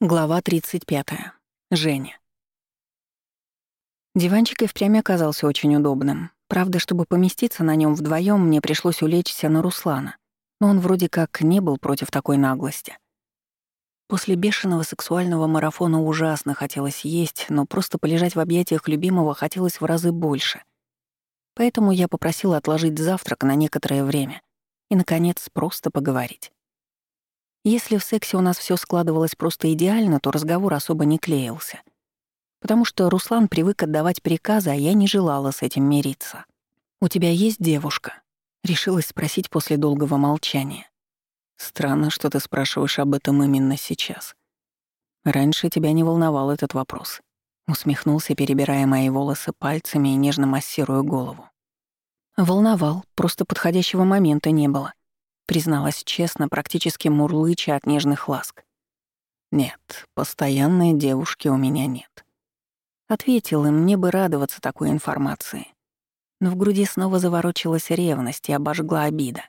Глава 35. Женя. Диванчик и впрямь оказался очень удобным. Правда, чтобы поместиться на нем вдвоем, мне пришлось улечься на Руслана. Но он вроде как не был против такой наглости. После бешеного сексуального марафона ужасно хотелось есть, но просто полежать в объятиях любимого хотелось в разы больше. Поэтому я попросила отложить завтрак на некоторое время и, наконец, просто поговорить. Если в сексе у нас все складывалось просто идеально, то разговор особо не клеился. Потому что Руслан привык отдавать приказы, а я не желала с этим мириться. «У тебя есть девушка?» — решилась спросить после долгого молчания. «Странно, что ты спрашиваешь об этом именно сейчас. Раньше тебя не волновал этот вопрос». Усмехнулся, перебирая мои волосы пальцами и нежно массируя голову. Волновал, просто подходящего момента не было призналась честно, практически мурлыча от нежных ласк. «Нет, постоянной девушки у меня нет». Ответил им, мне бы радоваться такой информации. Но в груди снова заворочилась ревность и обожгла обида.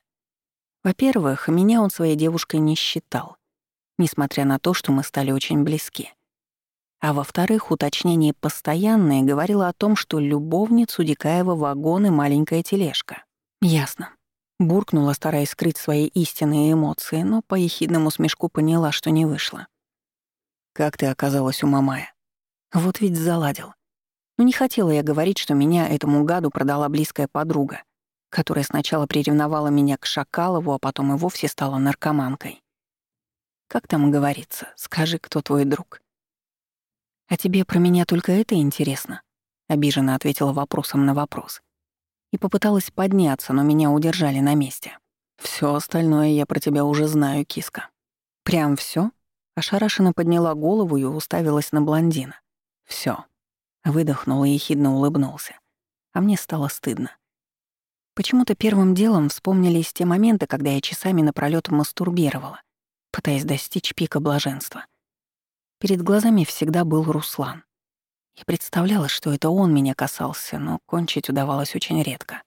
Во-первых, меня он своей девушкой не считал, несмотря на то, что мы стали очень близки. А во-вторых, уточнение «постоянное» говорило о том, что любовницу Дикаева вагон и маленькая тележка. Ясно. Буркнула, стараясь скрыть свои истинные эмоции, но по ехидному смешку поняла, что не вышло. «Как ты оказалась у Мамая?» Вот ведь заладил. Но не хотела я говорить, что меня этому гаду продала близкая подруга, которая сначала приревновала меня к Шакалову, а потом и вовсе стала наркоманкой. Как там говорится, скажи, кто твой друг? «А тебе про меня только это интересно?» — обиженно ответила вопросом на вопрос и попыталась подняться, но меня удержали на месте. Все остальное я про тебя уже знаю, киска». «Прям все? Ошарашенно подняла голову и уставилась на блондина. Все. Выдохнул и ехидно улыбнулся. А мне стало стыдно. Почему-то первым делом вспомнились те моменты, когда я часами напролёт мастурбировала, пытаясь достичь пика блаженства. Перед глазами всегда был Руслан. Я представляла, что это он меня касался, но кончить удавалось очень редко.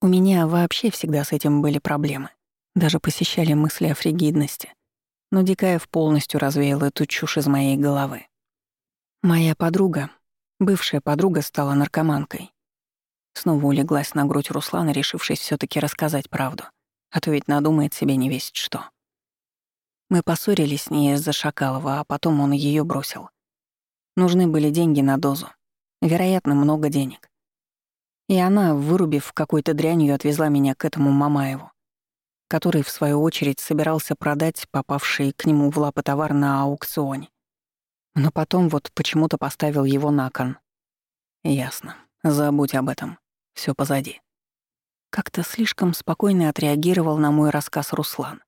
У меня вообще всегда с этим были проблемы. Даже посещали мысли о фригидности. Но Дикаев полностью развеял эту чушь из моей головы. Моя подруга, бывшая подруга, стала наркоманкой. Снова улеглась на грудь Руслана, решившись все таки рассказать правду. А то ведь надумает себе не весть что. Мы поссорились с ней из-за Шакалова, а потом он ее бросил. Нужны были деньги на дозу. Вероятно, много денег. И она, вырубив какой-то дрянью, отвезла меня к этому Мамаеву, который, в свою очередь, собирался продать попавший к нему в лапы товар на аукционе. Но потом вот почему-то поставил его на кон. Ясно. Забудь об этом. Все позади. Как-то слишком спокойно отреагировал на мой рассказ Руслан.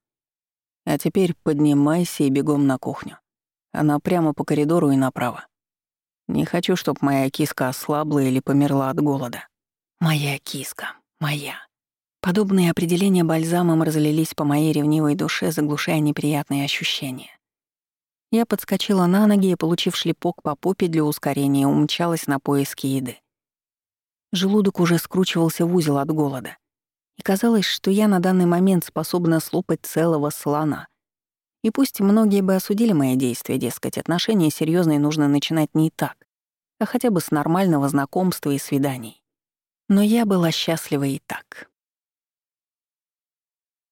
А теперь поднимайся и бегом на кухню. Она прямо по коридору и направо. Не хочу, чтобы моя киска ослабла или померла от голода. Моя киска. Моя. Подобные определения бальзамом разлились по моей ревнивой душе, заглушая неприятные ощущения. Я подскочила на ноги и, получив шлепок по попе для ускорения, умчалась на поиски еды. Желудок уже скручивался в узел от голода. И казалось, что я на данный момент способна слопать целого слона — и пусть многие бы осудили мои действия, дескать, отношения серьезные нужно начинать не так, а хотя бы с нормального знакомства и свиданий. Но я была счастлива и так.